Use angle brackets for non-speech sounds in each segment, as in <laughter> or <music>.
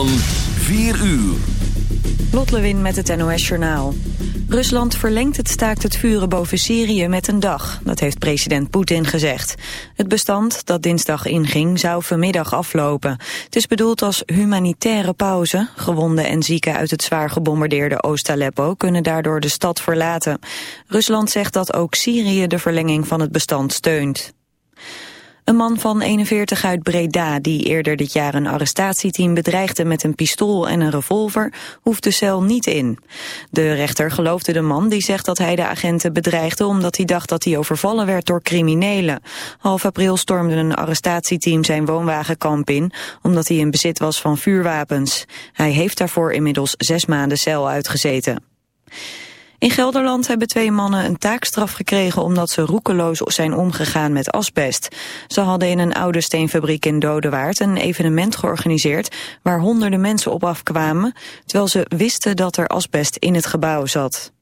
Van 4 uur. Lot Lewin met het NOS Journaal. Rusland verlengt het staakt het vuren boven Syrië met een dag. Dat heeft president Poetin gezegd. Het bestand dat dinsdag inging zou vanmiddag aflopen. Het is bedoeld als humanitaire pauze. Gewonden en zieken uit het zwaar gebombardeerde Oost-Aleppo... kunnen daardoor de stad verlaten. Rusland zegt dat ook Syrië de verlenging van het bestand steunt. Een man van 41 uit Breda, die eerder dit jaar een arrestatieteam bedreigde met een pistool en een revolver, hoeft de cel niet in. De rechter geloofde de man die zegt dat hij de agenten bedreigde omdat hij dacht dat hij overvallen werd door criminelen. Half april stormde een arrestatieteam zijn woonwagenkamp in, omdat hij in bezit was van vuurwapens. Hij heeft daarvoor inmiddels zes maanden cel uitgezeten. In Gelderland hebben twee mannen een taakstraf gekregen omdat ze roekeloos zijn omgegaan met asbest. Ze hadden in een oude steenfabriek in Dodewaard een evenement georganiseerd waar honderden mensen op afkwamen, terwijl ze wisten dat er asbest in het gebouw zat.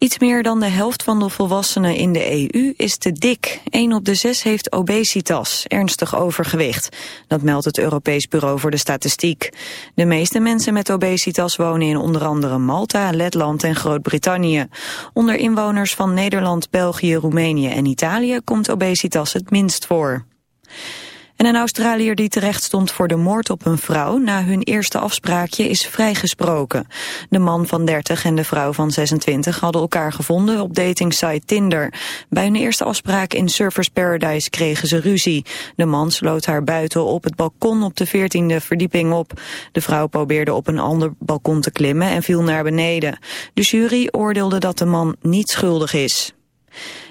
Iets meer dan de helft van de volwassenen in de EU is te dik. 1 op de 6 heeft obesitas, ernstig overgewicht. Dat meldt het Europees Bureau voor de Statistiek. De meeste mensen met obesitas wonen in onder andere Malta, Letland en Groot-Brittannië. Onder inwoners van Nederland, België, Roemenië en Italië komt obesitas het minst voor. En een Australiër die terecht stond voor de moord op een vrouw na hun eerste afspraakje is vrijgesproken. De man van 30 en de vrouw van 26 hadden elkaar gevonden op datingsite Tinder. Bij hun eerste afspraak in Surfers Paradise kregen ze ruzie. De man sloot haar buiten op het balkon op de 14e verdieping op. De vrouw probeerde op een ander balkon te klimmen en viel naar beneden. De jury oordeelde dat de man niet schuldig is.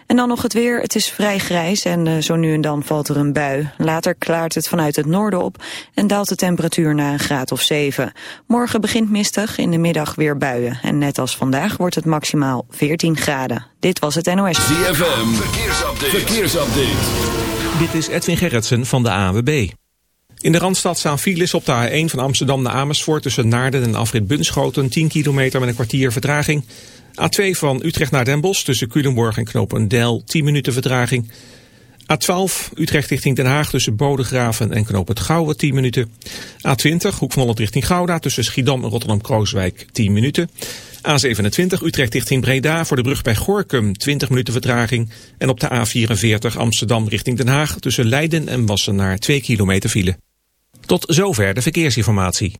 En dan nog het weer. Het is vrij grijs en uh, zo nu en dan valt er een bui. Later klaart het vanuit het noorden op en daalt de temperatuur naar een graad of 7. Morgen begint mistig, in de middag weer buien. En net als vandaag wordt het maximaal 14 graden. Dit was het NOS. ZFM, verkeersupdate. verkeersupdate. Dit is Edwin Gerritsen van de AWB. In de Randstad staan files op de A1 van Amsterdam naar Amersfoort... tussen Naarden en Afrit Bunschoten, 10 kilometer met een kwartier vertraging... A2 van Utrecht naar Den Bosch tussen Culemborg en Knopendel 10 minuten vertraging. A12 Utrecht richting Den Haag tussen Bodegraven en Knoop het Gouwen 10 minuten. A20 Hoek van Holland richting Gouda tussen Schiedam en Rotterdam-Krooswijk 10 minuten. A27 Utrecht richting Breda voor de brug bij Gorkum 20 minuten vertraging. En op de A44 Amsterdam richting Den Haag tussen Leiden en Wassenaar 2 kilometer file. Tot zover de verkeersinformatie.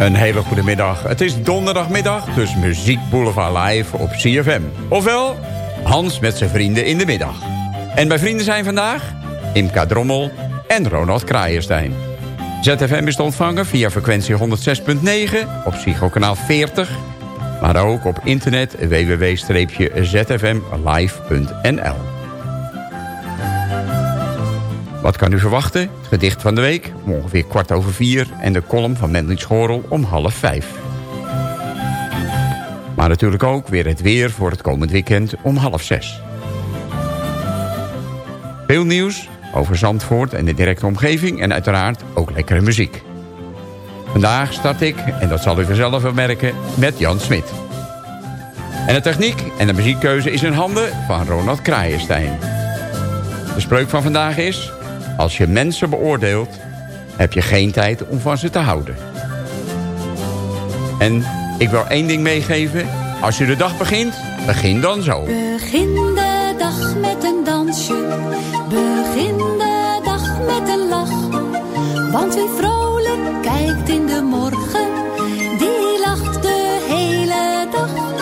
Een hele goede middag. Het is donderdagmiddag, dus Muziek Boulevard Live op CFM. Ofwel, Hans met zijn vrienden in de middag. En mijn vrienden zijn vandaag Imka Drommel en Ronald Kraaienstein. ZFM is te ontvangen via frequentie 106.9 op psychokanaal 40... maar ook op internet www.zfmlive.nl. Wat kan u verwachten? Het gedicht van de week om ongeveer kwart over vier... en de column van Schorel om half vijf. Maar natuurlijk ook weer het weer voor het komend weekend om half zes. Veel nieuws, over Zandvoort en de directe omgeving... en uiteraard ook lekkere muziek. Vandaag start ik, en dat zal u vanzelf wel merken, met Jan Smit. En de techniek en de muziekkeuze is in handen van Ronald Kraaienstein. De spreuk van vandaag is... Als je mensen beoordeelt, heb je geen tijd om van ze te houden. En ik wil één ding meegeven. Als je de dag begint, begin dan zo. Begin de dag met een dansje. Begin de dag met een lach. Want wie vrolijk kijkt in de morgen, die lacht de hele dag.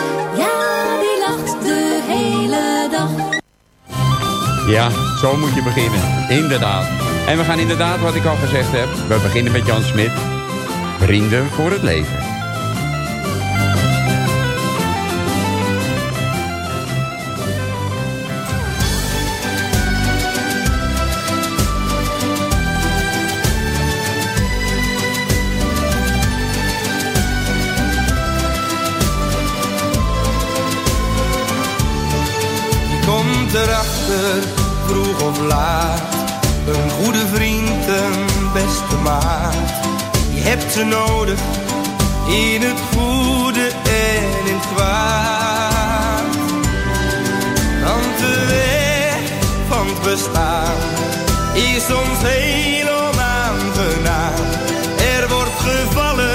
Ja, zo moet je beginnen. Inderdaad. En we gaan inderdaad, wat ik al gezegd heb... we beginnen met Jan Smit. Vrienden voor het leven. Komt erachter, Ze nodig, in het goede en in het kwaad. Want de weg van het bestaan is soms heel onaangenaam. Er wordt gevallen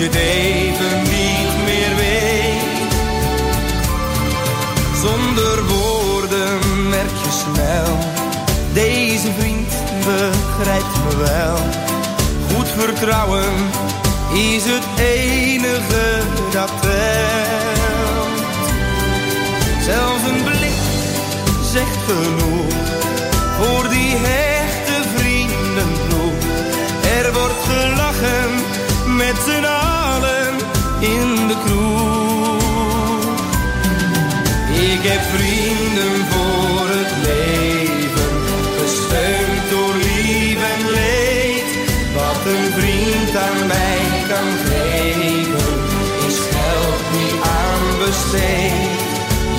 je even niet meer weet. Zonder woorden merk je snel. Deze vriend begrijpt me wel. Goed vertrouwen is het enige dat telt. Zelfs een blik zegt genoeg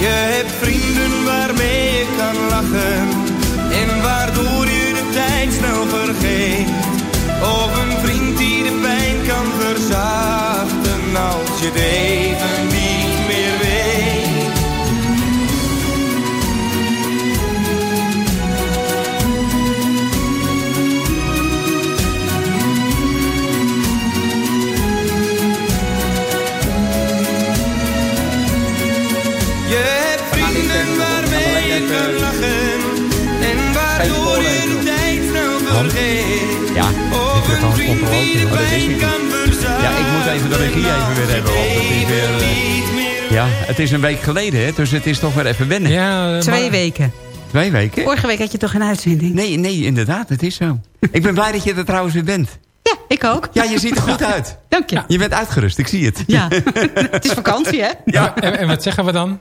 Je Oh, dat Ja, ik moet even de regie even weer hebben, want het is weer, eh, Ja, het is een week geleden, hè, dus het is toch weer even wennen. Ja, eh, Twee maar- weken. Twee weken? Vorige week had je toch een uitzending? Nee, nee, inderdaad, het is zo. ik ben blij dat je er trouwens weer bent. Ja, ik ook. Ja, je ziet er goed uit. Dank je. Je bent uitgerust, ik zie het. Ja, <laughs> het is vakantie, hè? Ja, en, en wat zeggen we dan?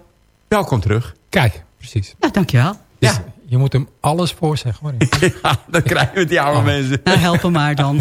Welkom terug. Kijk, precies. Ja, dankjewel. Dus Ja. Je moet hem alles voorzeggen hoor. <laughs> Ja, dat krijgen we die oude Oh. mensen. Nou, help hem maar dan.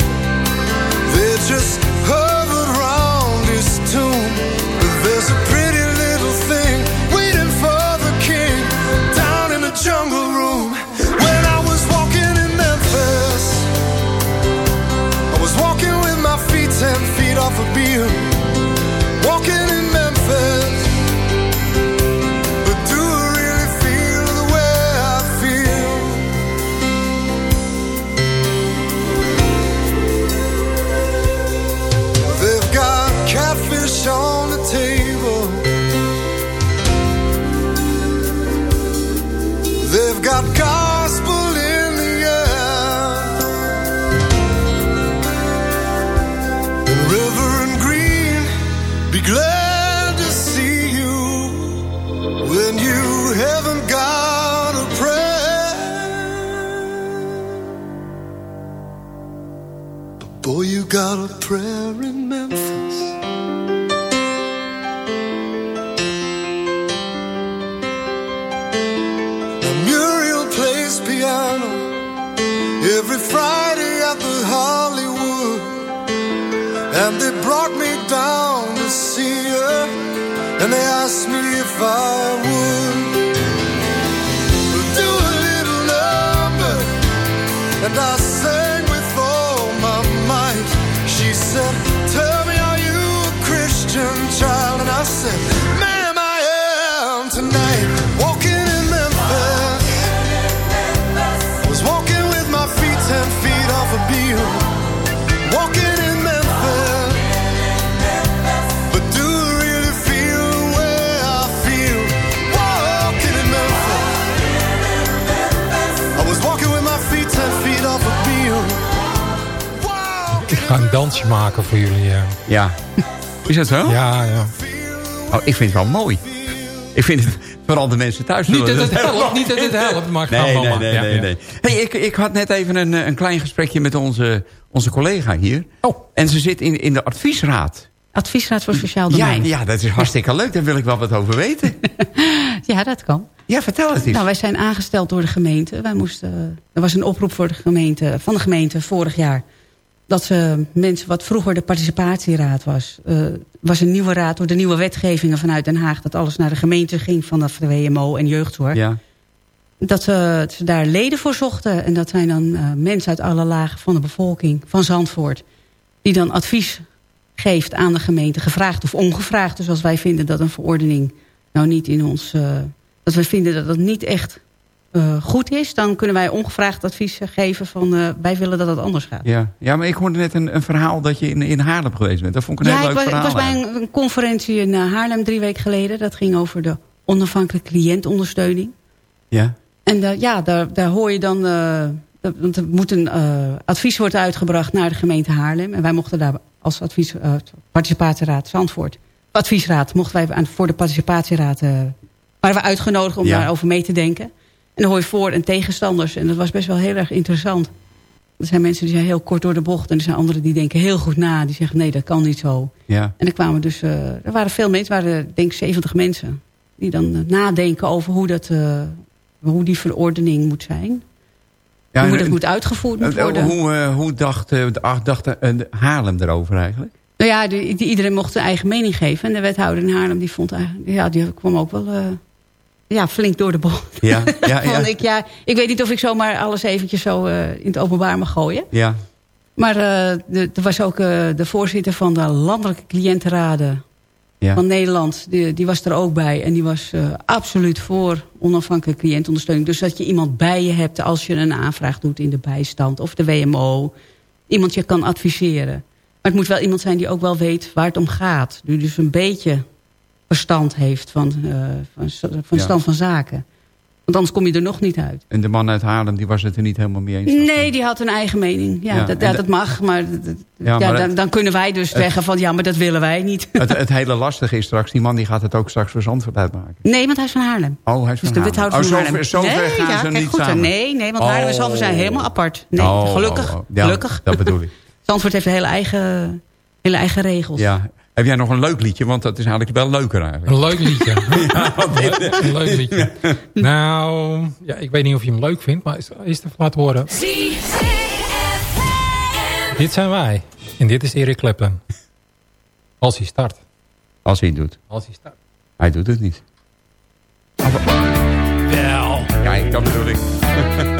Every Friday at the Hollywood. And they brought me down to see her, and they asked me if I would ga een dansje maken voor jullie. Ja, Ja. <laughs> Is dat zo? ja. ja. Oh, ik vind het wel mooi. Ik vind het, vooral de mensen thuis... Niet dat het <laughs> helpt, niet dat het helpt, maar Nee, ga nee, wel nee, nee, Ja, nee, ja. nee. Hey, ik, ik had net even een, eh, een klein gesprekje met onze, onze collega hier. Oh. En ze zit in, in de adviesraad. Adviesraad voor Sociaal Ja, Domein. ja, dat is hartstikke leuk. Daar wil ik wel wat over weten. <laughs> Ja, dat kan. Ja, vertel het eens. Nou, wij zijn aangesteld door de gemeente. Wij moesten, er was een oproep voor de gemeente, van de gemeente vorig jaar. Dat ze mensen, wat vroeger de participatieraad was. eh, was een nieuwe raad door de nieuwe wetgevingen vanuit Den Haag. Dat alles naar de gemeente ging vanaf de WMO en jeugdzorg. Ja, Dat ze, ze daar leden voor zochten. En dat zijn dan eh, mensen uit alle lagen van de bevolking, van Zandvoort. Die dan advies geeft aan de gemeente, gevraagd of ongevraagd. Dus als wij vinden dat een verordening nou niet in ons... eh, dat we vinden dat het niet echt eh, goed is... dan kunnen wij ongevraagd advies geven van... eh, wij willen dat het anders gaat. ja. ja, maar ik hoorde net een, een verhaal dat je in, in Haarlem geweest bent. Dat vond ik een Ja, heel ik leuk was, ik verhaal. was bij een, een conferentie in eh, Haarlem drie weken geleden. Dat ging over de onafhankelijke cliëntondersteuning. Ja, En ja, daar, daar hoor je dan... dat- want er moet een advies worden uitgebracht naar de gemeente Haarlem. En wij mochten daar als advies, participatieraad Zandvoort... adviesraad mochten wij aan, voor de participatieraad... waren we uitgenodigd om Ja. daarover mee te denken. En dan hoor je voor- en tegenstanders. En dat was best wel heel erg interessant. Er zijn mensen die zijn heel kort door de bocht. En er zijn anderen die denken heel goed na. Die zeggen nee, dat kan niet zo. ja. En er kwamen dus, eh, er waren veel mensen, er waren denk ik 70 mensen. Die dan eh, nadenken over hoe, dat, eh, hoe die verordening moet zijn. ja hoe dat moet uitgevoerd moet worden. Hoe, hoe dacht, dacht Haarlem erover eigenlijk? Nou ja, die, die- iedereen mocht zijn eigen mening geven. En de wethouder in Haarlem die vond eigenlijk- ja, die kwam ook wel ja, flink door de bocht. Ja, <laughs> ja, ja. Ik, ja, ik weet niet of ik zomaar alles eventjes zo eh, in het openbaar mag gooien. Ja, Maar de- er was ook eh, de voorzitter van de landelijke cliëntenraden ja. van Nederland. Die, die was er ook bij. En die was absoluut voor onafhankelijke cliëntondersteuning. Dus dat je iemand bij je hebt als je een aanvraag doet in de bijstand of de WMO. Iemand je kan adviseren. Maar het moet wel iemand zijn die ook wel weet waar het om gaat. Die dus een beetje verstand heeft van, eh, van, van Ja. stand van zaken. Want anders kom je er nog niet uit. En de man uit Haarlem, die was het er niet helemaal mee eens. Nee, die had een eigen mening. Ja, Ja, dat, mag. Maar, dat- Ja, maar dan, dan kunnen wij dus zeggen van... ja, maar dat willen wij niet. Het, <laughs> het hele lastige is straks, die man die gaat het ook straks voor Zandvoort uitmaken. Nee, want hij is van Haarlem. Oh, hij is Dus van de Haarlem. wethouder oh, van Haarlem. zover nee, gaan ja, ze kijk niet goed, samen. Nee, nee, want Haarlem en Zandvoort zijn helemaal apart. Nee, Oh, gelukkig. oh, oh. Gelukkig. Dat bedoel ik. <laughs> Zandvoort heeft hele eigen, hele eigen regels. Ja. Heb jij nog een leuk liedje? Want dat is eigenlijk wel leuker eigenlijk. Een leuk liedje. <laughs> <laughs> een leuk liedje. Nou, ja, ik weet niet of je hem leuk vindt, maar is, is het even laten horen. Dit zijn wij. En dit is Eric Clapton. Als hij start. Als hij het doet. Als hij start. Hij doet het niet. Wel. Kijk, dat bedoel ik. <laughs>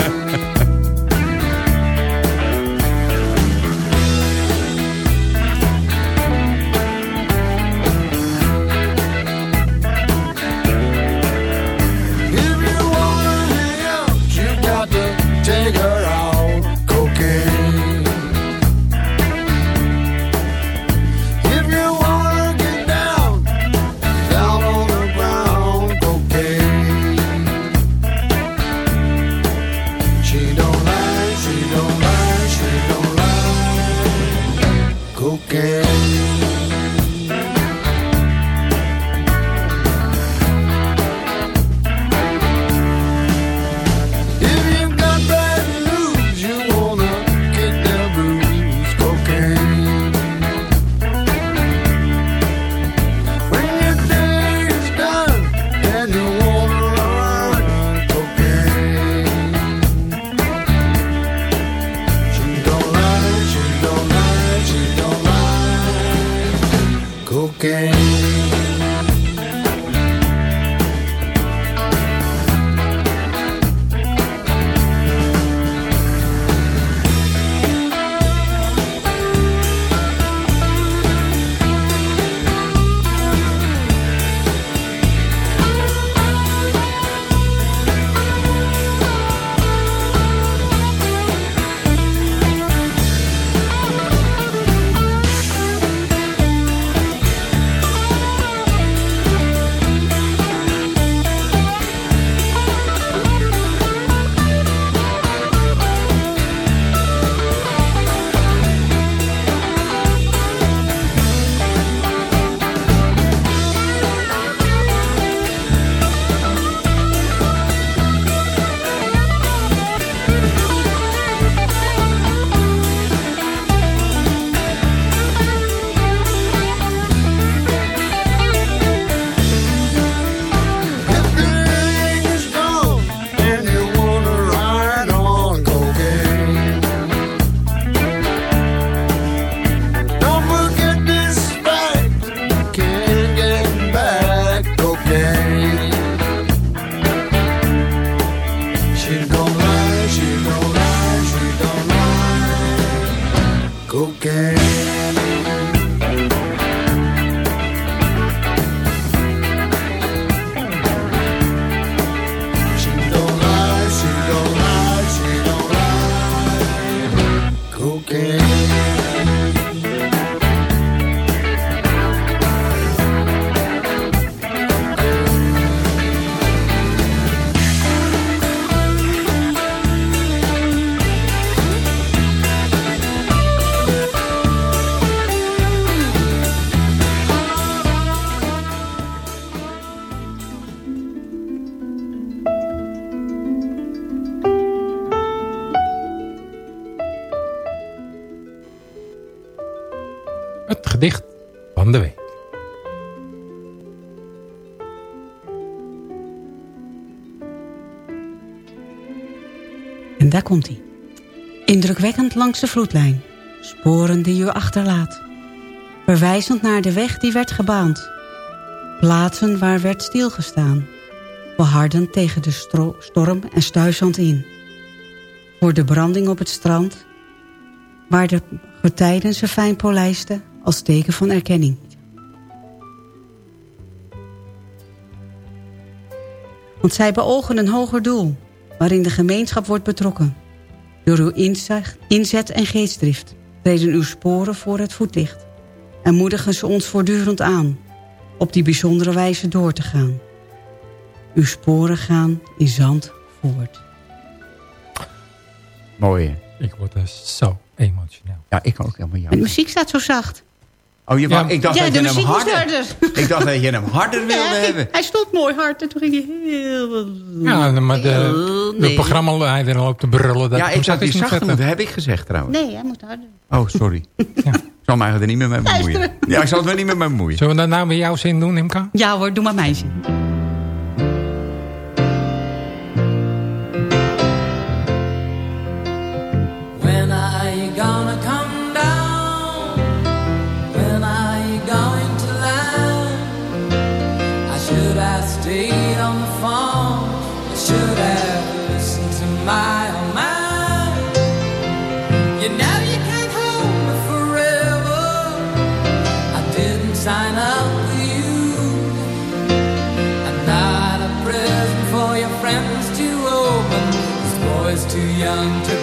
de week. En daar komt hij. Indrukwekkend langs de vloedlijn. Sporen die u achterlaat. Verwijzend naar de weg die werd gebaand. Plaatsen waar werd stilgestaan. Beharden tegen de storm en stuisand in. Voor de branding op het strand. Waar de getijden ze fijn polijsten als teken van erkenning. Want zij beogen een hoger doel, waarin de gemeenschap wordt betrokken. Door uw inzicht, inzet en geestdrift treden uw sporen voor het voetlicht. En moedigen ze ons voortdurend aan op die bijzondere wijze door te gaan. uw sporen gaan in Zandvoort. Mooi, hè? Ik word er zo emotioneel. Ja, ik ook helemaal En de jammer. muziek staat zo zacht. Oh, je Ja, ik dacht ja, dat de je hem harder... harder. <laughs> Ik dacht dat je hem harder wilde Ja, hebben. hij stond mooi hard en toen ging hij heel... Ja, maar de, Heel- de nee. programmaleider loopt te brullen. Dat Ja, ik zacht had die moeten, heb ik gezegd trouwens. Nee, hij moet harder. Oh, sorry. <laughs> Ik zal me eigenlijk er niet meer mee bemoeien. Ja, ik zal het er niet meer mee bemoeien. Zullen we dat nou met jouw zin doen, Imka? Ja hoor, doe maar mijn zin. Young to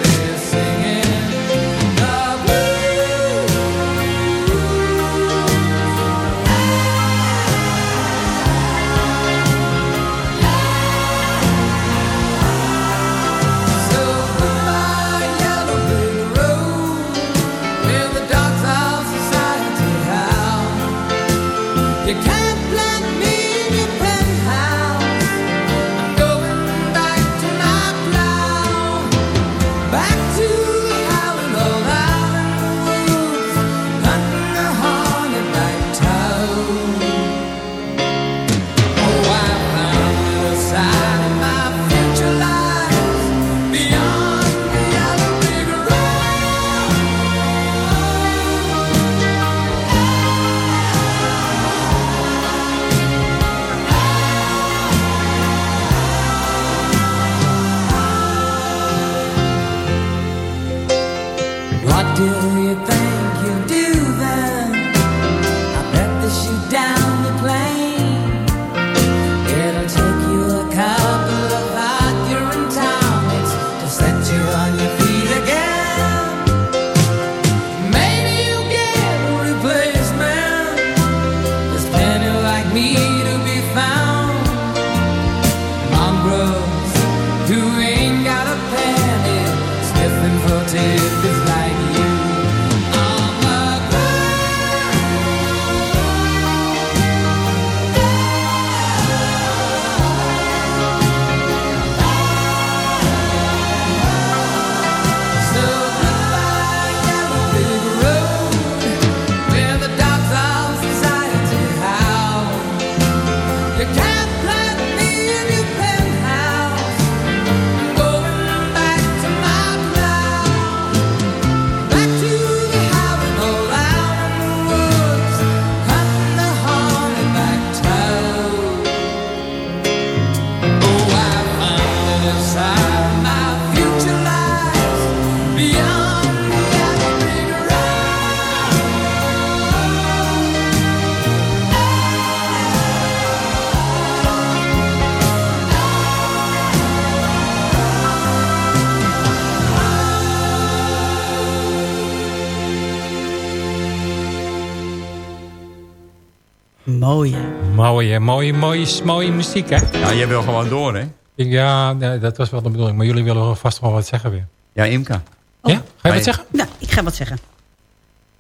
Mooie, mooie, mooie, mooie muziek, hè? Ja, jij wil gewoon door, hè? Ik- Ja, nee, dat was wel de bedoeling. Maar jullie willen wel vast wel wat zeggen weer. Ja, Imka. Ja? Ga je wat zeggen? Nou, ik ga wat zeggen.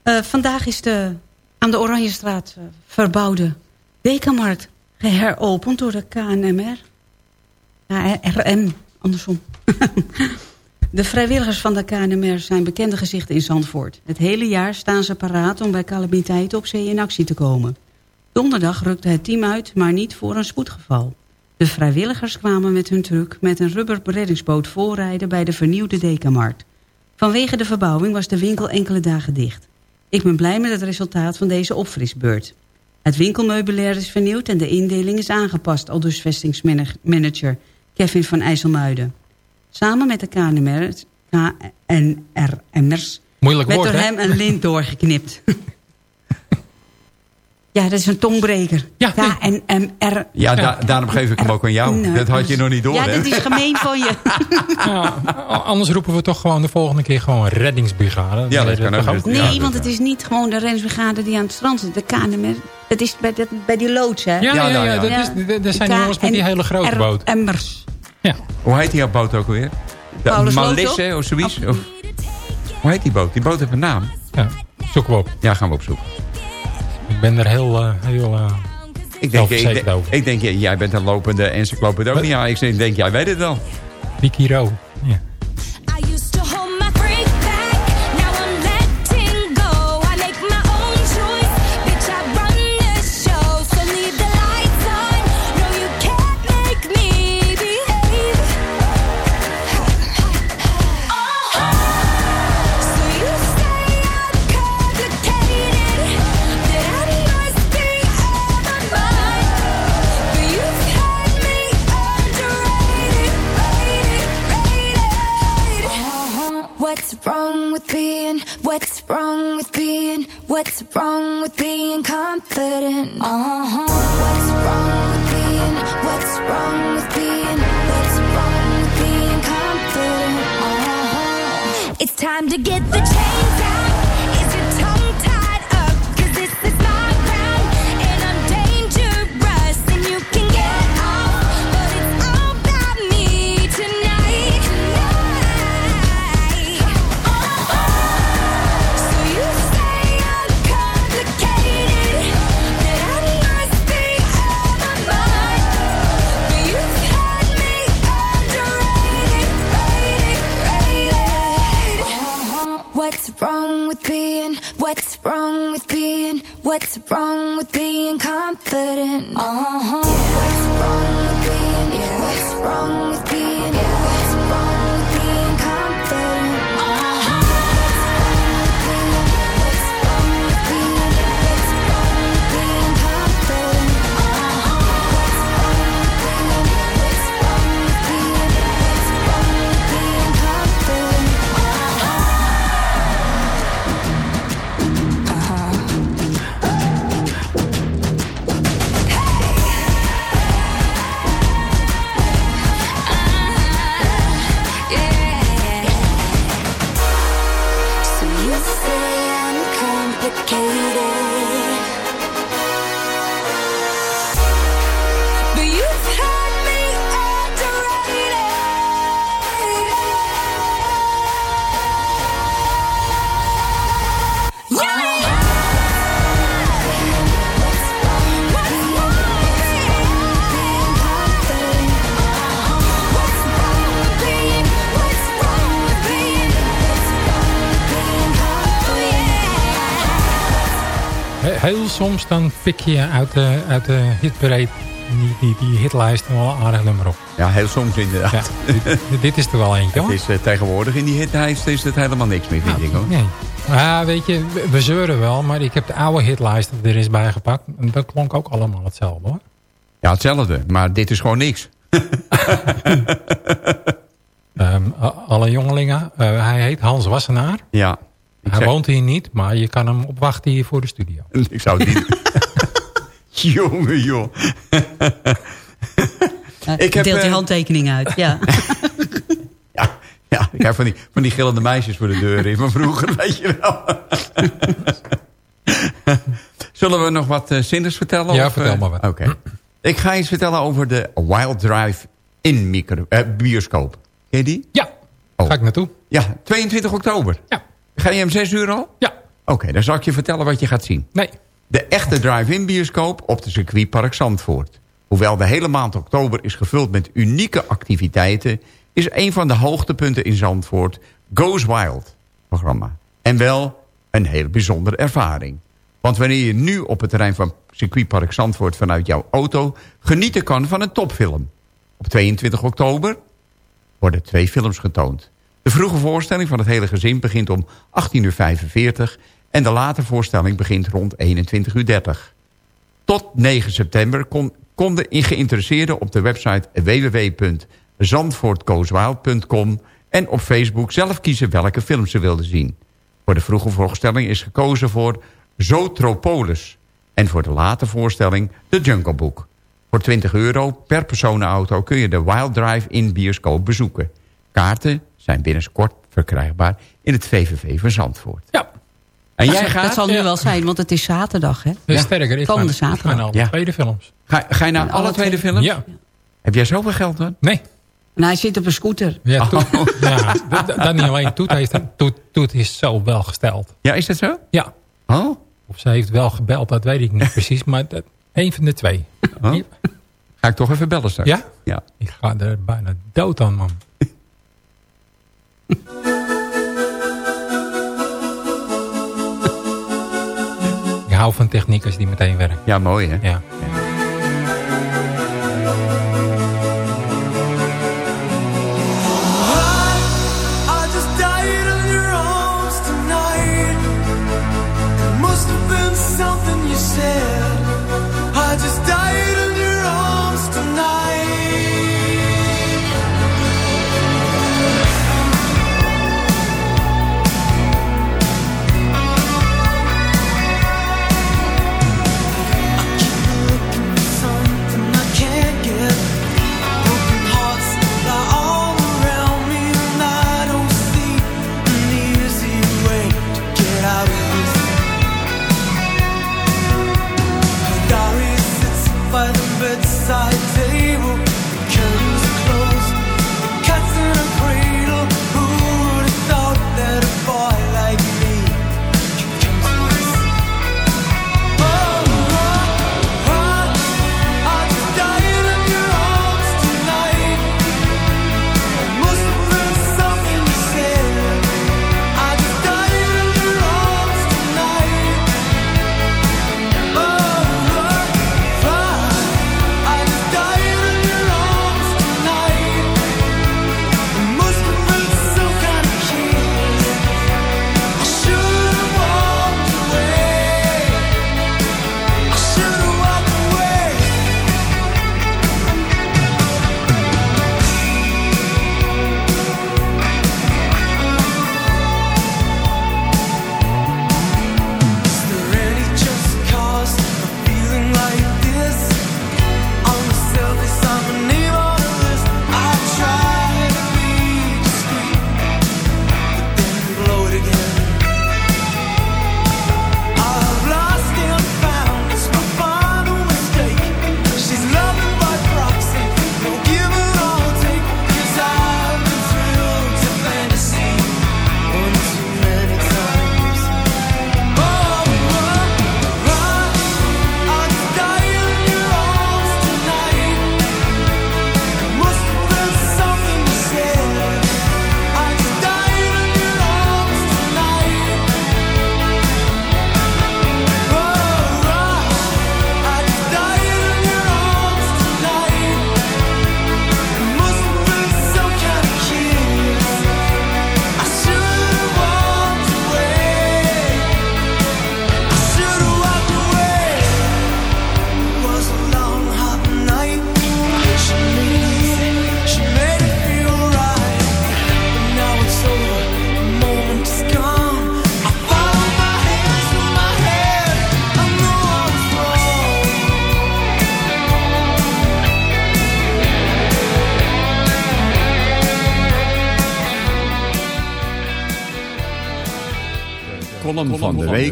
Eh, vandaag is de aan de Oranjestraat eh, verbouwde Dekamarkt geheropend door de KNMR. KRM, andersom. <laughs> de vrijwilligers van de KNMR zijn bekende gezichten in Zandvoort. Het hele jaar staan ze paraat om bij calamiteiten op zee in actie te komen. Donderdag rukte het team uit, maar niet voor een spoedgeval. De vrijwilligers kwamen met hun truck met een rubber reddingsboot voorrijden bij de vernieuwde Dekamarkt. Vanwege de verbouwing was de winkel enkele dagen dicht. Ik ben blij met het resultaat van deze opfrisbeurt. Het winkelmeubilair is vernieuwd en de indeling is aangepast... al dus vestingsmanager Kevin van IJsselmuiden. Samen met de Moeilijk werd woord, door hè? hem een lint doorgeknipt. <laughs> Ja, dat is een tongbreker. Ja, en, en er... Ja, da- daarom geef ik hem ook aan jou. Nee, Dat had je nog niet door, Ja, hè? dat is gemeen van je. <laughs> Ja, anders roepen we toch gewoon de volgende keer gewoon reddingsbrigade. Ja, dat kan ook. Nee, want het is niet gewoon de rensbrigade die aan het strand zit. De KNMR, dat is bij, dat, bij die loods, hè? Ja, ja, ja, nou ja. dat, is, dat- dat zijn jongens met die hele grote boot. Emmers. Ja. Hoe heet die boot ook alweer? De Paulus Malisse of zoiets? Of, hoe heet die boot? Die boot heeft een naam. ja, zoeken we op. Ja, gaan we opzoeken. Ik ben er heel... eh, heel eh, Ik denk, ik, Zelfverzekerd denk- over. ik denk, jij bent een lopende encyclopedia. Ik denk, jij weet het wel. Wikiro. Ja. What's wrong with being confident? Uh-huh. What's wrong with being? What's wrong with being? What's wrong with being confident? Uh-huh. It's time to get the chains What's wrong with being confident? Uh-huh. What's wrong with being? What's wrong with Heel soms dan pik je uit de, uit de hitparade die, die, die hitlijst wel een aardig nummer op. Ja, heel soms inderdaad. Ja, dit, dit is er wel eentje hoor. Het is, eh, tegenwoordig in die hitlijst is het helemaal niks meer, vind ik hoor. Nee. Ja, weet je, we- zeuren wel, maar ik heb de oude hitlijst er eens bij gepakt. En dat klonk ook allemaal hetzelfde hoor. Ja, hetzelfde. Maar dit is gewoon niks. <laughs> Ehm, alle jongelingen, eh, hij heet Hans Wassenaar. Ja. Hij zeg- woont hier niet, maar je kan hem opwachten hier voor de studio. <laughs> ik zou het niet... <laughs> Jongen, joh. Ik heb, Deelt die eh, handtekening uit, ja. <laughs> Ja, ja ik heb van die, van die gillende meisjes voor de deur in van vroeger, weet je wel. Zullen we nog wat uh, zinnigs vertellen? Ja, of, vertel eh, maar wat. Oké. Ik ga iets vertellen over de Wild Drive in micro, eh, bioscoop. Ken je die? Ja, Oh. ga ik naartoe. Ja, 22 oktober. Ja, Ga je hem 6 uur al? ja, Oké, dan zal ik je vertellen wat je gaat zien. nee. De echte drive-in bioscoop op de circuitpark Zandvoort. Hoewel de hele maand oktober is gevuld met unieke activiteiten... is een van de hoogtepunten in Zandvoort Goes Wild programma. En wel een heel bijzondere ervaring. Want wanneer je nu op het terrein van circuitpark Zandvoort... vanuit jouw auto genieten kan van een topfilm. Op 22 oktober worden twee films getoond. De vroege voorstelling van het hele gezin begint om 18.45 uur... en de late voorstelling begint rond 21.30 uur. Tot 9 september kon, konden geïnteresseerden op de website www.zandvoortkooswild.com... en op Facebook zelf kiezen welke films ze wilden zien. Voor de vroege voorstelling is gekozen voor Zotropolis... En voor de late voorstelling The Jungle Book. Voor 20 euro per personenauto kun je de Wild Drive in bioscoop bezoeken. Kaarten zijn binnenkort verkrijgbaar in het VVV van Zandvoort. Ja. En Dat jij zal- gaat? Dat zal nu wel zijn, want het is zaterdag, hè? Dus Ja. sterker, ik ga, Komende ga zaterdag. naar alle Ja. tweede films. Ga, ga je naar alle, alle tweede twee- films? Ja. Heb jij zoveel geld dan? Nee. En hij zit op een scooter. Ja, Oh. Toet, ja dat niet alleen. Toet, heeft, Toet, Toet is zo wel gesteld. Ja, is dat zo? Ja. Oh, Of ze heeft wel gebeld, dat weet ik niet precies. Maar dat, een van de twee. oh. Ga ik toch even bellen straks? Ja? Ja. Ik ga er bijna dood aan, man. Ik hou van techniekers die meteen werken. Ja, mooi hè? Ja.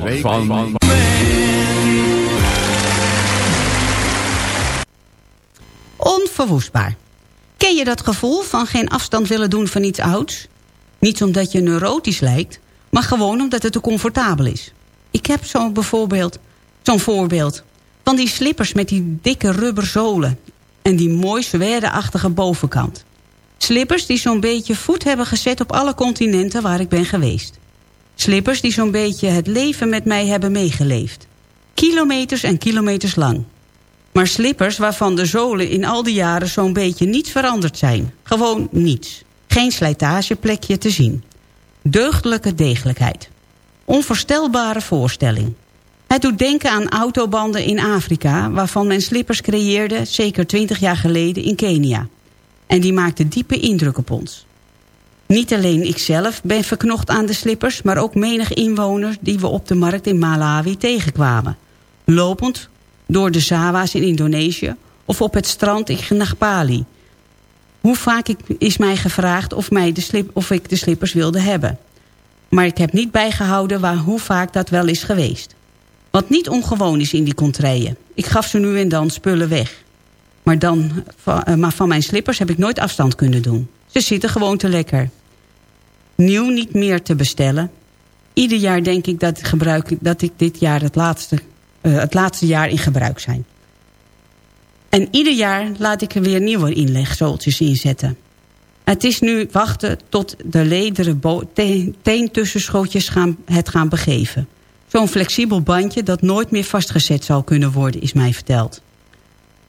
Van van... Onverwoestbaar. Ken je dat gevoel van geen afstand willen doen van iets ouds? Niet omdat je neurotisch lijkt, maar gewoon omdat het te comfortabel is. Ik heb zo'n bijvoorbeeld, zo'n voorbeeld van die slippers met die dikke rubberzolen en die mooi zwerdeachtige bovenkant. Slippers die zo'n beetje voet hebben gezet op alle continenten waar ik ben geweest. Slippers die zo'n beetje het leven met mij hebben meegeleefd. Kilometers en kilometers lang. Maar slippers waarvan de zolen in al die jaren zo'n beetje niets veranderd zijn. Gewoon niets. Geen slijtageplekje te zien. Deugdelijke degelijkheid. Onvoorstelbare voorstelling. Het doet denken aan autobanden in Afrika... waarvan men slippers creëerde, zeker 20 jaar geleden, in Kenia. En die maakten diepe indruk op ons. Niet alleen ikzelf ben verknocht aan de slippers... maar ook menig inwoner die we op de markt in Malawi tegenkwamen. Lopend door de Zawa's in Indonesië of op het strand in Nagpali. Hoe vaak is mij gevraagd of, mij de slip, of ik de slippers wilde hebben. Maar ik heb niet bijgehouden waar, hoe vaak dat wel is geweest. Wat niet ongewoon is in die contraien. Ik gaf ze nu en dan spullen weg. Maar, dan, eh, maar van mijn slippers heb ik nooit afstand kunnen doen. Ze zitten gewoon te lekker. Nieuw niet meer te bestellen. Ieder jaar denk ik dat, ik gebruik, dat ik dit jaar het laatste, eh, het laatste jaar in gebruik zijn. En ieder jaar laat ik er weer nieuwe inlegzooltjes inzetten. Het is nu wachten tot de lederen bo- te- teentussenschootjes gaan, het gaan begeven. Zo'n flexibel bandje dat nooit meer vastgezet zal kunnen worden, is mij verteld.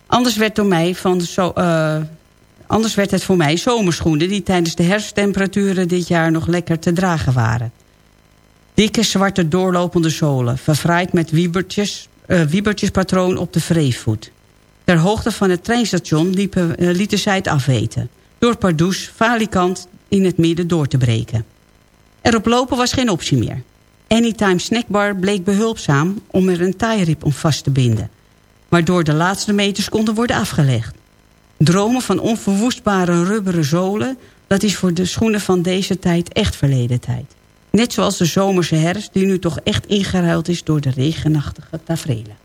Anders werd, door mij van zo, eh, anders werd het voor mij zomerschoenen... die tijdens de herfsttemperaturen dit jaar nog lekker te dragen waren. Dikke zwarte doorlopende zolen, verfraaid met wiebertjes, eh, wiebertjespatroon op de vreefvoet. Ter hoogte van het treinstation liepen, eh, lieten zij het afweten. Door Pardoes falikant in het midden door te breken. Erop lopen was geen optie meer. Anytime Snackbar bleek behulpzaam om er een taairip om vast te binden. Waardoor de laatste meters konden worden afgelegd. Dromen van onverwoestbare rubberen zolen... dat is voor de schoenen van deze tijd echt verleden tijd. Net zoals de zomerse herfst die nu toch echt ingeruild is... door de regenachtige tafereelen.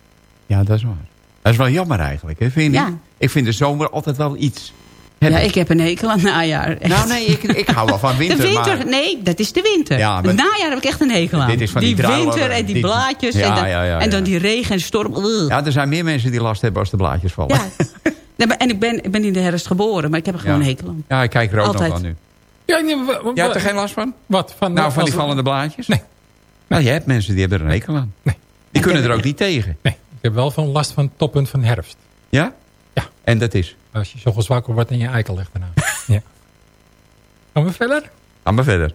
Ja, dat is waar. Dat is wel jammer eigenlijk, hè? vind je Ja. Ik vind de zomer altijd wel iets. Ja, ik heb een hekel aan najaar. echt. Nou nee, ik, ik hou wel van winter. de winter, maar nee, dat is de winter. Ja, maar- Het najaar heb ik echt een hekel aan. Dit is van die winter en die die- blaadjes. Ja, en, dan, ja, en dan die regen en storm. Ja, er zijn meer mensen die last hebben als de blaadjes vallen. <laughs> Ja. Nee, maar- en ik ben, ik ben in de herfst geboren, maar ik heb er gewoon Ja. een hekel aan. Ja, ik kijk rood nog Altijd. wel nu. Ja, nee, Jij hebt er geen last van? Wat? Van, Nou, van die vallende blaadjes? Nee. Nou, je hebt mensen die hebben er een hekel aan. Nee. Die kunnen er ook niet tegen. Nee, ik heb wel van last van het toppunt van herfst. Ja? Ja. En dat is? Als je zo zwakker wordt en je eikel ligt daarna. <laughs> ja. Gaan we verder? Gaan we verder.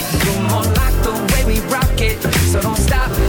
So don't stop.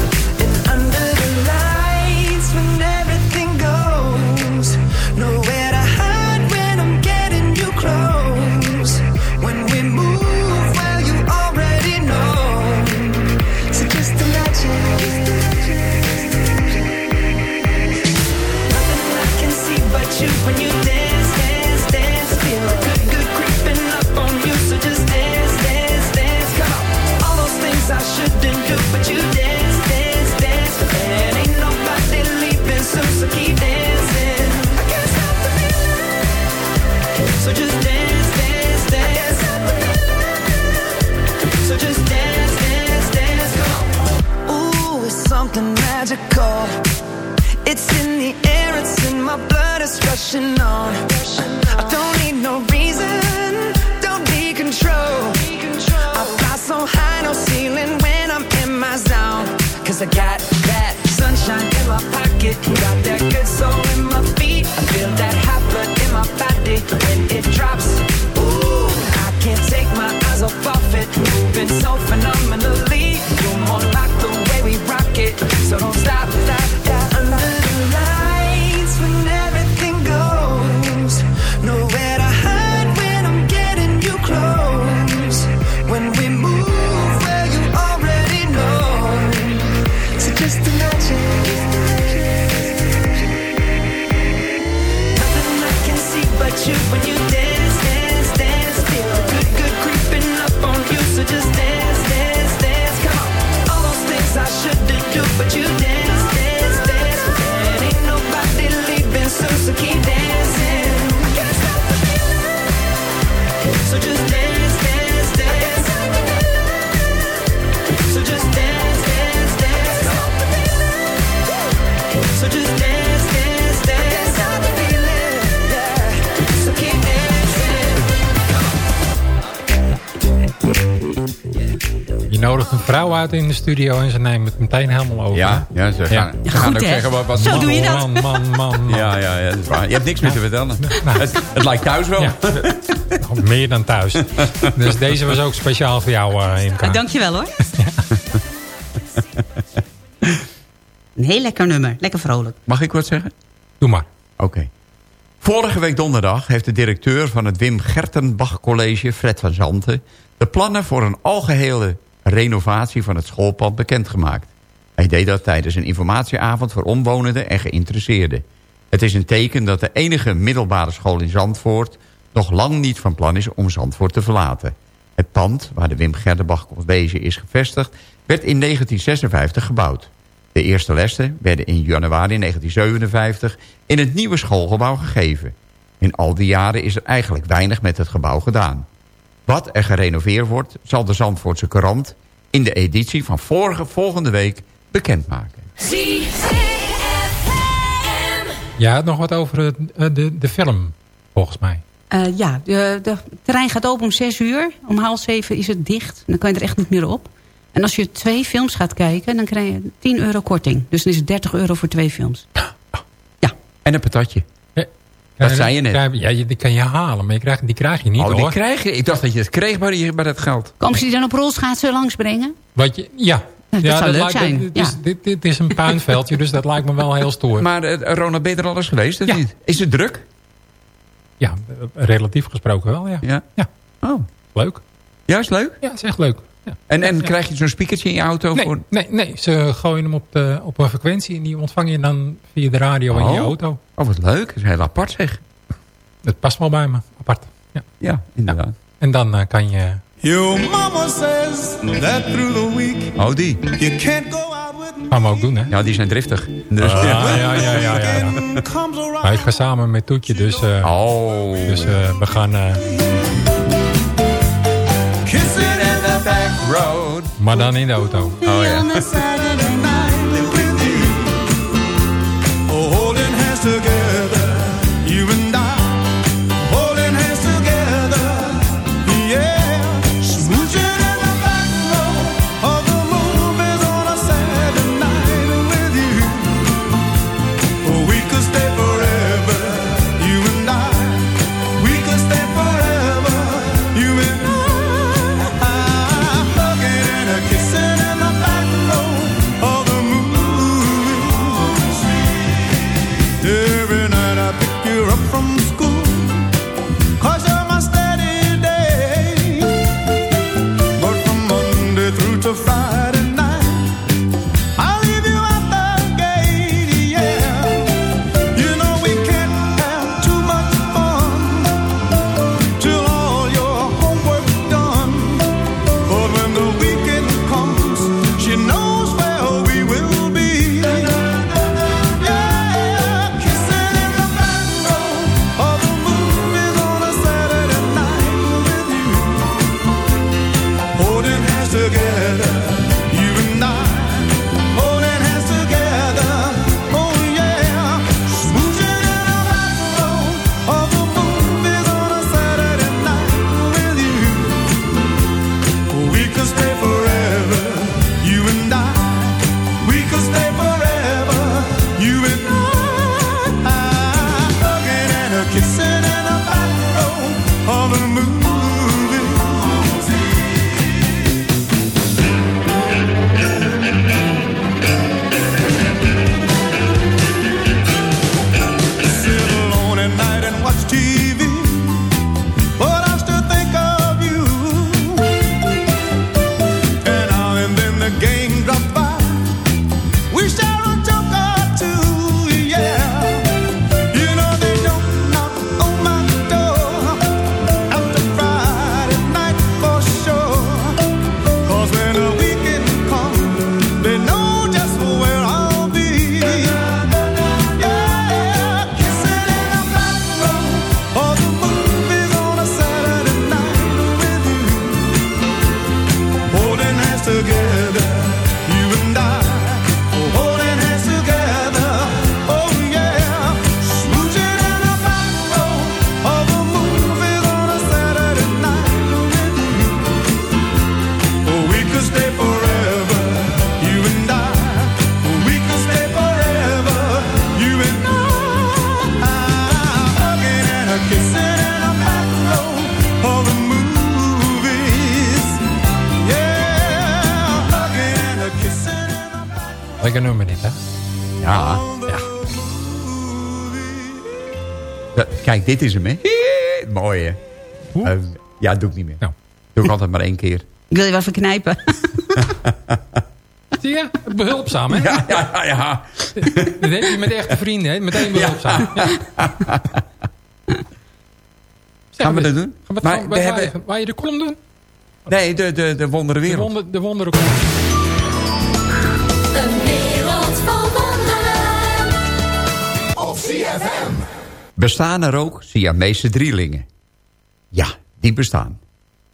Studio en ze neemt het meteen helemaal over. Ja, ja ze gaan, Ja. ze gaan Goed, ook hè? zeggen wat... wat Zo man- doe je dat. Man, man, man, man. Ja, ja, ja, dat is waar. Je hebt niks meer te vertellen. <laughs> Het, het lijkt thuis wel. Ja. Meer dan thuis. Dus deze was ook speciaal voor jou, eh Imka. Ah, dankjewel hoor. <laughs> Een heel lekker nummer. Lekker vrolijk. Mag ik wat zeggen? Doe maar. Oké. Vorige week donderdag heeft de directeur van het Wim Gertenbach College, Fred van Zanten, de plannen voor een algehele renovatie van het schoolpad bekendgemaakt. Hij deed dat tijdens een informatieavond voor omwonenden en geïnteresseerden. Het is een teken dat de enige middelbare school in Zandvoort nog lang niet van plan is om Zandvoort te verlaten. Het pand, waar de Wim Gertenbach College is gevestigd, werd in 1956 gebouwd. De eerste lessen werden in januari 1957 in het nieuwe schoolgebouw gegeven. In al die jaren is er eigenlijk weinig met het gebouw gedaan. Wat er gerenoveerd wordt, zal de Zandvoortse krant in de editie van vorige volgende week bekendmaken. Had nog wat over eh, de, de film, volgens mij. Eh, ja, de, terrein gaat open om 6 uur. Om half zeven is het dicht. Dan kan je er echt niet meer op. En als je twee films gaat kijken, dan krijg je 10 euro korting. Dus dan is het 30 euro voor twee films. En een patatje. Ja, Dat ja, zei je net. Ja, ja, die kan je halen, maar je krijgt, die krijg je niet oh, die hoor. krijg je. Ik dacht dat je het kreeg bij, die, bij dat geld. Komen ze die dan op rolschaatsen langsbrengen? Wat je, ja. Dat zou leuk lijkt me- zijn, Dit, is, ja. dit, dit is een puinveldje, dus dat lijkt me wel heel stoer. Maar eh, Ronald, ben je er al eens geweest of Ja. niet? Is het druk? Ja, eh, relatief gesproken wel, ja. Ja. Ja. Oh, Leuk. juist leuk. Ja, is echt leuk. Ja. En, en Ja. krijg je zo'n speakertje in je auto? Nee, voor... nee, nee, ze gooien hem op, de, op een frequentie en die ontvang je dan via de radio in je Oh. auto. Oh, wat leuk. Dat is heel apart zeg. Dat past wel bij me, apart. Ja. Ja, inderdaad. En dan eh, kan je... Your mama says that through the week Oh, die. you can't go out with me. Gaan we ook doen, hè? Ja, die zijn driftig. Dus, Ah, ja, ja, ja, ja, ja. Around. Maar ik ga samen met Toetje, dus, eh, Oh. dus eh, we gaan... Road. maar dan in de auto. Oh ja. on a Saturday night with you. Oh, holding hands together, Kijk, dit is hem, hè? Mooi, hè? Eh, ja, doe ik niet meer. Nou. Doe ik altijd maar één keer. Ik wil je wel verknijpen. <laughs> Zie je? Behulpzaam, hè? Ja, ja, ja. ja. Dat heb je met echte vrienden, hè? Meteen behulpzaam. Ja. Zeg, <laughs> Gaan we dat doen? Gaan we, Maar we hebben- waar je de column doen? Nee, de, de, de wondere De, wereld. wonder, de wonderen column. Een wereld van wonderen. Bestaan er ook Siamese drielingen? Ja, die bestaan.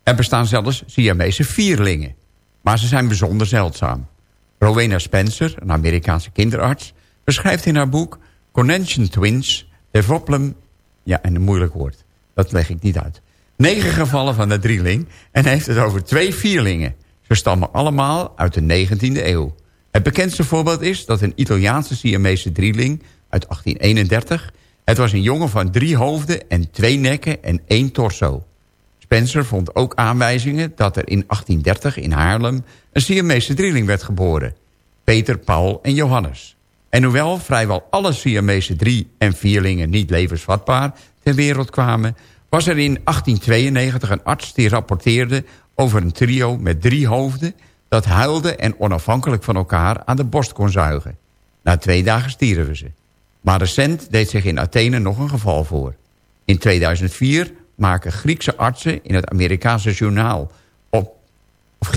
Er bestaan zelfs Siamese vierlingen. Maar ze zijn bijzonder zeldzaam. Rowena Spencer, een Amerikaanse kinderarts... beschrijft in haar boek Connection Twins... development... Ja, en een moeilijk woord. Dat leg ik niet uit. Negen gevallen van de drieling... en heeft het over twee vierlingen. Ze stammen allemaal uit de 19e eeuw. Het bekendste voorbeeld is dat een Italiaanse Siamese drieling... uit 1831... het was een jongen van drie hoofden en twee nekken en één torso... Spencer vond ook aanwijzingen dat er in 1830 in Haarlem... een Siamese drieling werd geboren. Peter, Paul en Johannes. En hoewel vrijwel alle Siamese drie- en vierlingen niet levensvatbaar ter wereld kwamen... was er in 1892 een arts die rapporteerde over een trio met drie hoofden... dat huilde en onafhankelijk van elkaar aan de borst kon zuigen. Na twee dagen stierven ze. Maar recent deed zich in Athene nog een geval voor. In 2004 maken Griekse artsen in het Amerikaanse journaal op, of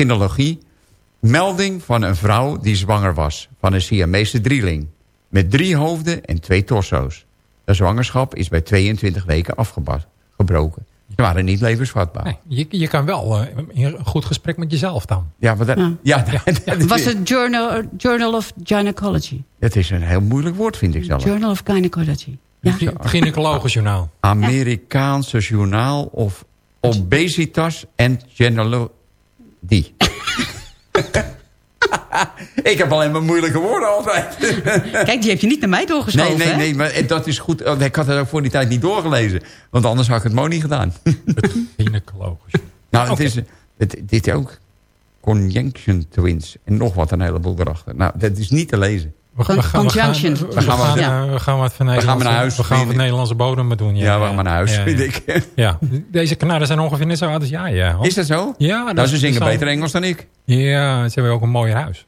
melding van een vrouw die zwanger was van een Siamese drieling. Met drie hoofden en twee torso's. De zwangerschap is bij 22 weken afgebroken. Ze waren niet levensvatbaar. Nee, je, je kan wel eh, een goed gesprek met jezelf dan. Ja, maar dat, ja. was het Journal, Journal of Gynecology? Het is een heel moeilijk woord, vind ik zelf. Journal of Gynecology. Ja. Het gynaecologisch journaal. Amerikaanse journaal of obesitas en genolo... <laughs> <laughs> Ik heb alleen maar moeilijke woorden altijd. <laughs> Kijk, die heb je niet naar mij doorgeschoven, nee, nee, hè? nee, maar dat is goed. Oh, Ik had het ook voor die tijd niet doorgelezen. Want anders had ik het mooi niet gedaan. <laughs> Gynaecologisch. nou, het is het, dit ook. Conjunction Twins. En nog wat een heleboel erachter. Nou, dat is niet te lezen. We, we gaan, we gaan, conjunction. we, We gaan gaan, we gaan wat van gaan Nederlandse, maar naar huis, We gaan ik. Nederlandse bodem maar doen. Ja, we gaan maar naar huis, ja, vind ja. ik. Ja, deze knarren zijn ongeveer net zo oud als jij. Ja. Is dat zo? Ja, Nou, ze zingen dat is beter al- Engels dan ik. Ja, ze hebben ook een mooi huis.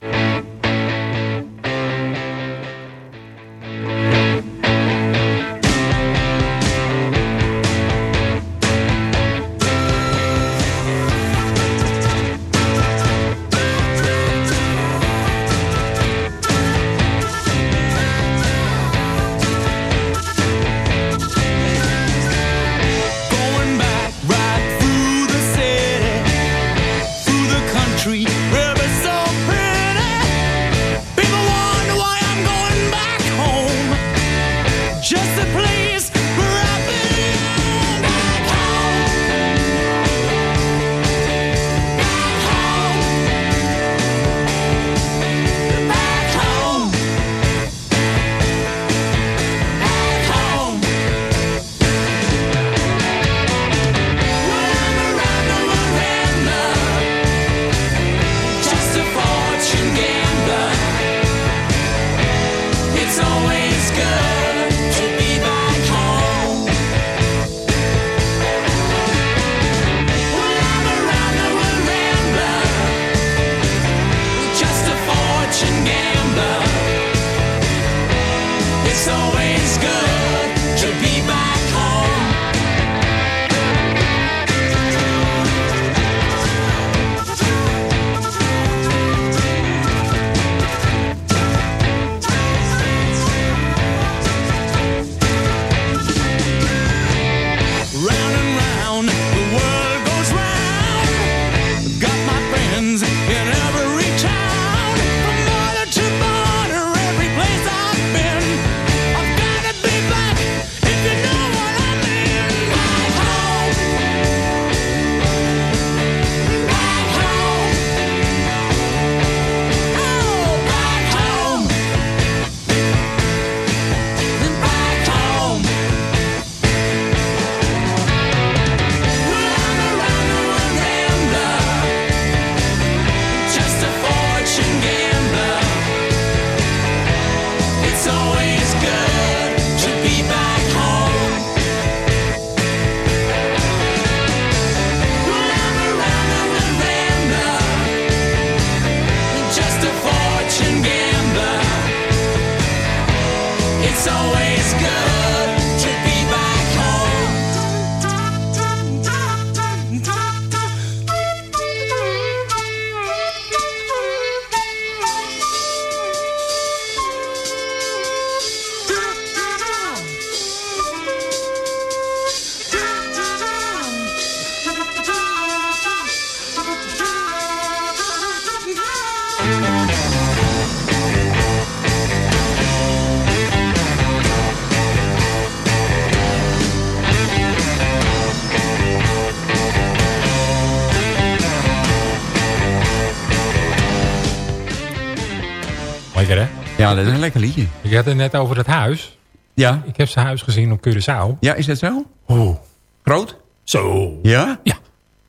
Dat is een lekker liedje. Ik had het net over het huis. Ja, Ik heb zijn huis gezien op Curaçao. ja is dat zo? Oh. Groot? Zo. Ja? Ja.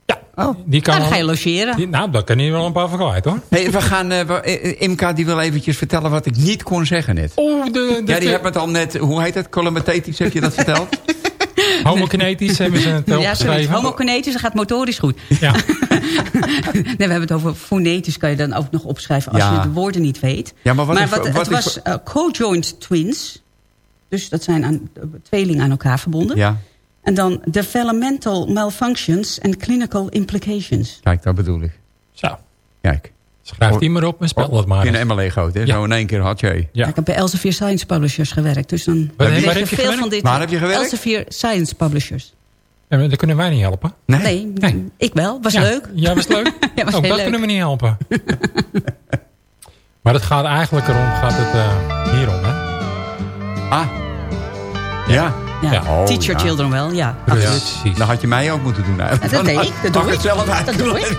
Ja. Oh. Die kan Nou, dan ga je logeren. die- nou, daar kan hij wel een paar van kwijt hoor. Hey, we gaan, eh, we- eh, Imka die wil eventjes vertellen wat ik niet kon zeggen net. Oh, de, de Ja, die heeft het al net, hoe heet het? Columbathetisch heb je dat verteld? <laughs> <laughs> homokinetisch hebben ze het Ja, sorry. opgeschreven. Homokinetisch, dat gaat motorisch goed. Ja. <laughs> nee, we hebben het over fonetisch, kan je dan ook nog opschrijven als Ja. je de woorden niet weet. Ja, maar wat is- wat, wat het was eh, co-joint twins. Dus dat zijn aan, tweelingen aan elkaar verbonden. Ja, En dan developmental malfunctions and clinical implications. kijk, dat bedoel ik. Zo. Kijk. Schrijf die maar op en spel het maar. In MLE groot, hè? Ja. Zo in één keer had je. Ja. Ik heb bij Elsevier Science Publishers gewerkt. Dus dan Waar- heb je veel gewerkt? van dit. Waar heb je gewerkt? Elsevier Science Publishers. Ja, daar kunnen wij niet helpen. Nee, Nee. ik wel. Was ja. leuk. Ja, was leuk. <laughs> Ja, was Ook heel dat leuk. kunnen we niet helpen. <laughs> maar het gaat eigenlijk erom, gaat het eh, hierom, hè? Ah. Ja. Ja. Ja. Oh, Teach your ja. children well, ja. Precies. Dan had je mij ook moeten doen. eigenlijk. Ja, dat <laughs> deed ik, dat doe Mag ik. het zelf uit Dat doe ik.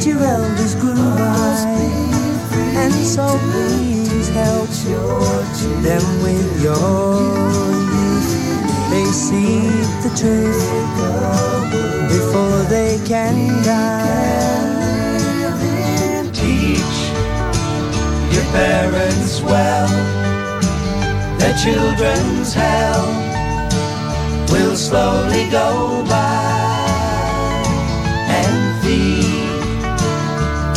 that your elders grew by, and so please help them with your youth. They see the truth before they can die. Teach your parents well, their children's hell will slowly go by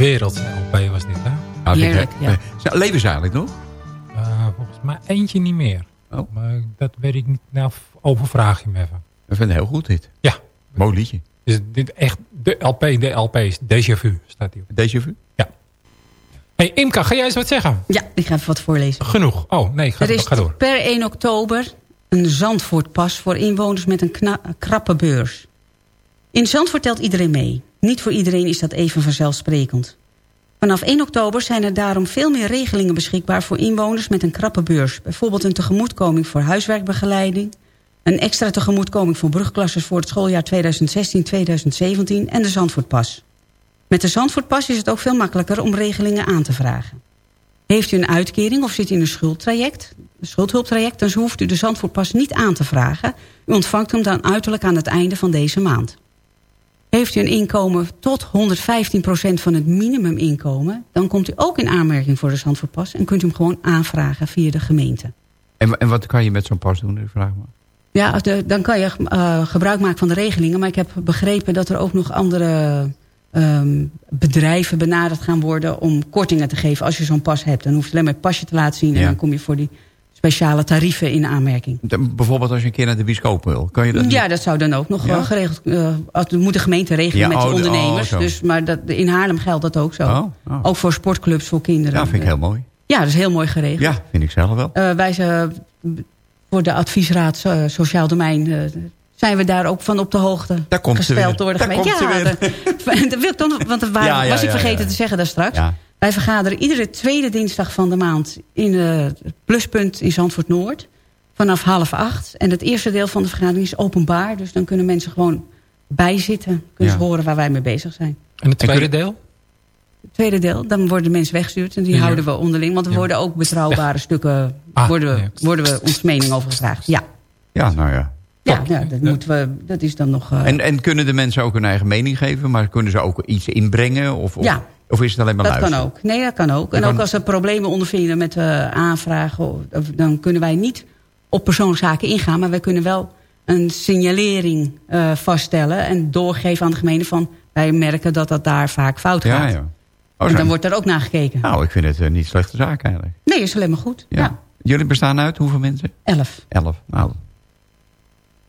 You. Wereld-LP was dit, hè? Dit, Heerlijk, ja. Leven ze eigenlijk nog? Eh, volgens mij eentje niet meer. Oh. Maar dat weet ik niet. Nou, overvraag je me even. Ik vind het heel goed dit. Ja. Mooi liedje. Is dit echt de LP, de LP is Déjà Vu, staat hier. Déjà vu? hey, Imka, ga jij eens wat zeggen? Ja, ik ga even wat voorlezen. Genoeg. Oh, nee, ga, Er is ga door. per 1 oktober een Zandvoortpas voor inwoners met een krappe beurs. In Zandvoort telt iedereen mee. Niet voor iedereen is dat even vanzelfsprekend. Vanaf 1 oktober zijn er daarom veel meer regelingen beschikbaar voor inwoners met een krappe beurs. Bijvoorbeeld een tegemoetkoming voor huiswerkbegeleiding, een extra tegemoetkoming voor brugklassers voor het schooljaar 2016-2017 en de Zandvoortpas. Met de Zandvoortpas is het ook veel makkelijker om regelingen aan te vragen. Heeft u een uitkering of zit u in een schuldtraject, een schuldhulptraject... dan hoeft u de Zandvoortpas niet aan te vragen. U ontvangt hem dan uiterlijk aan het einde van deze maand. Heeft u een inkomen tot 115% van het minimuminkomen... dan komt u ook in aanmerking voor de Zandvoortpas... en kunt u hem gewoon aanvragen via de gemeente. En, en wat kan je met zo'n pas doen? Vraag me. Ja, de- dan kan je eh, gebruik maken van de regelingen. Maar ik heb begrepen dat er ook nog andere ehm, bedrijven benaderd gaan worden... om kortingen te geven als je zo'n pas hebt. Dan hoef je alleen maar het pasje te laten zien... en Ja. dan kom je voor die speciale tarieven in aanmerking. De- Bijvoorbeeld als je een keer naar de bioscoop wil. Kan je dat Ja, dat zou dan ook nog Ja? wel geregeld... eh, dat moet de gemeente regelen Ja, met de oh, de- ondernemers. oh, zo. dus, maar dat, in Haarlem geldt dat ook zo. Oh, oh. Ook voor sportclubs, voor kinderen. Ja, vind ik heel mooi. Ja, dat is heel mooi geregeld. Ja, vind ik zelf wel. Eh, wij zijn voor de adviesraad eh, Sociaal Domein... eh, zijn we daar ook van op de hoogte Daar komt ze gesteld weer. door de Daar gemeente. komt ja, dat, <laughs> dat wil ik dan, want <laughs> dat waren- Ja, ja, was ik ja, vergeten ja. te zeggen daar straks. Wij vergaderen iedere tweede dinsdag van de maand... in eh, het pluspunt in Zandvoort Noord. Vanaf half acht. En het eerste deel van de vergadering is openbaar. Dus dan kunnen mensen gewoon bijzitten. Kunnen Ja. ze horen waar wij mee bezig zijn. En het tweede deel? Het tweede deel, dan worden mensen weggestuurd. En die Ja. houden we onderling. Want er Ja. worden ook betrouwbare stukken... Ah, worden, we, ja. worden we ons mening over gevraagd. Ja, Ja, nou ja. ja, ja dat, moeten we, dat is dan nog... eh, En, en kunnen de mensen ook hun eigen mening geven? Maar kunnen ze ook iets inbrengen? Of, of, Ja. Of is het alleen maar dat kan luisteren? ook. Nee, dat kan ook. En kan- ook als er problemen ondervinden met eh, aanvragen... dan kunnen wij niet op persoonszaken ingaan... maar wij kunnen wel een signalering eh, vaststellen... en doorgeven aan de gemeente van... wij merken dat dat daar vaak fout Ja, gaat. ja. Oh, en dan wordt er ook naar gekeken. Nou, ik vind het een niet slechte zaak eigenlijk. Nee, is alleen maar goed. Ja. Ja, Jullie bestaan uit hoeveel mensen? elf. Elf. Nou.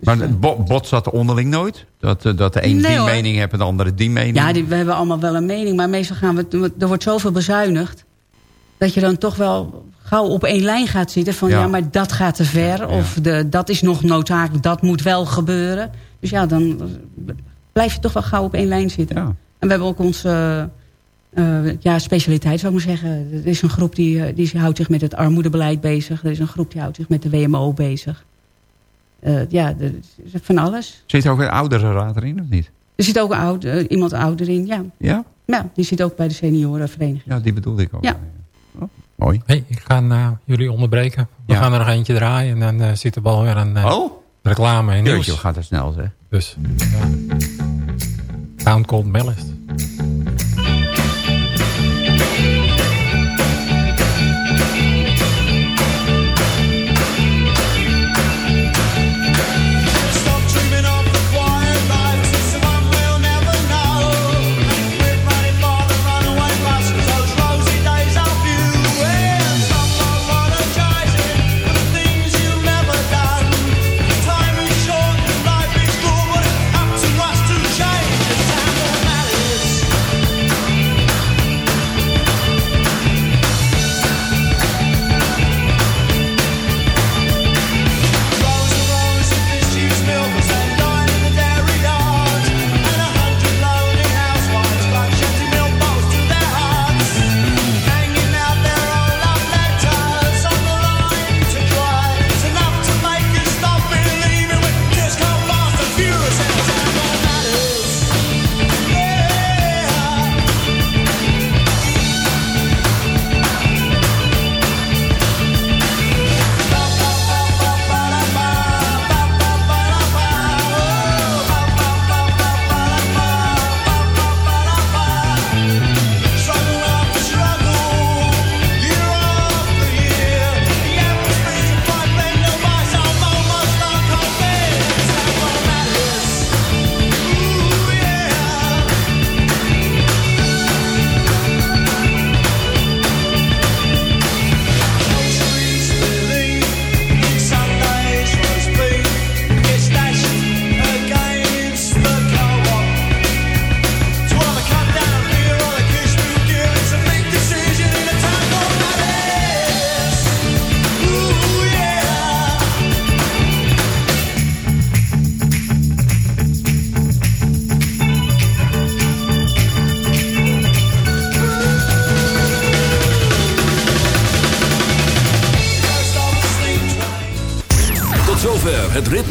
Maar het bo- botst dat onderling nooit? Dat, eh, dat de een Nee, die hoor. mening heeft en de andere die mening? Ja, die, we hebben allemaal wel een mening. Maar meestal gaan we... Er wordt zoveel bezuinigd... dat je dan toch wel gauw op één lijn gaat zitten. Van ja, Ja. maar dat gaat te ver. Of de, dat is nog noodzakelijk. Dat moet wel gebeuren. Dus ja, dan blijf je toch wel gauw op één lijn zitten. Ja. En we hebben ook onze eh, ja, specialiteit, zou ik maar zeggen. Er is een groep die, eh, die houdt zich met het armoedebeleid bezig. Er is een groep die houdt zich met de WMO bezig. Eh, ja, er is van alles. Zit er ook een oudere raad erin of niet? Er zit ook een eh, iemand ouder in, ja. Ja? Ja, die zit ook bij de seniorenvereniging. Ja, die bedoelde ik ook. Ja. Oh, mooi. Hey, ik ga eh, jullie onderbreken. We Ja. gaan er nog eentje draaien. En dan eh, zit er wel weer een eh, Oh? reclame nieuws. Jeetje, gaat het snel zeg. Dus, ja. Town Cold Ballast.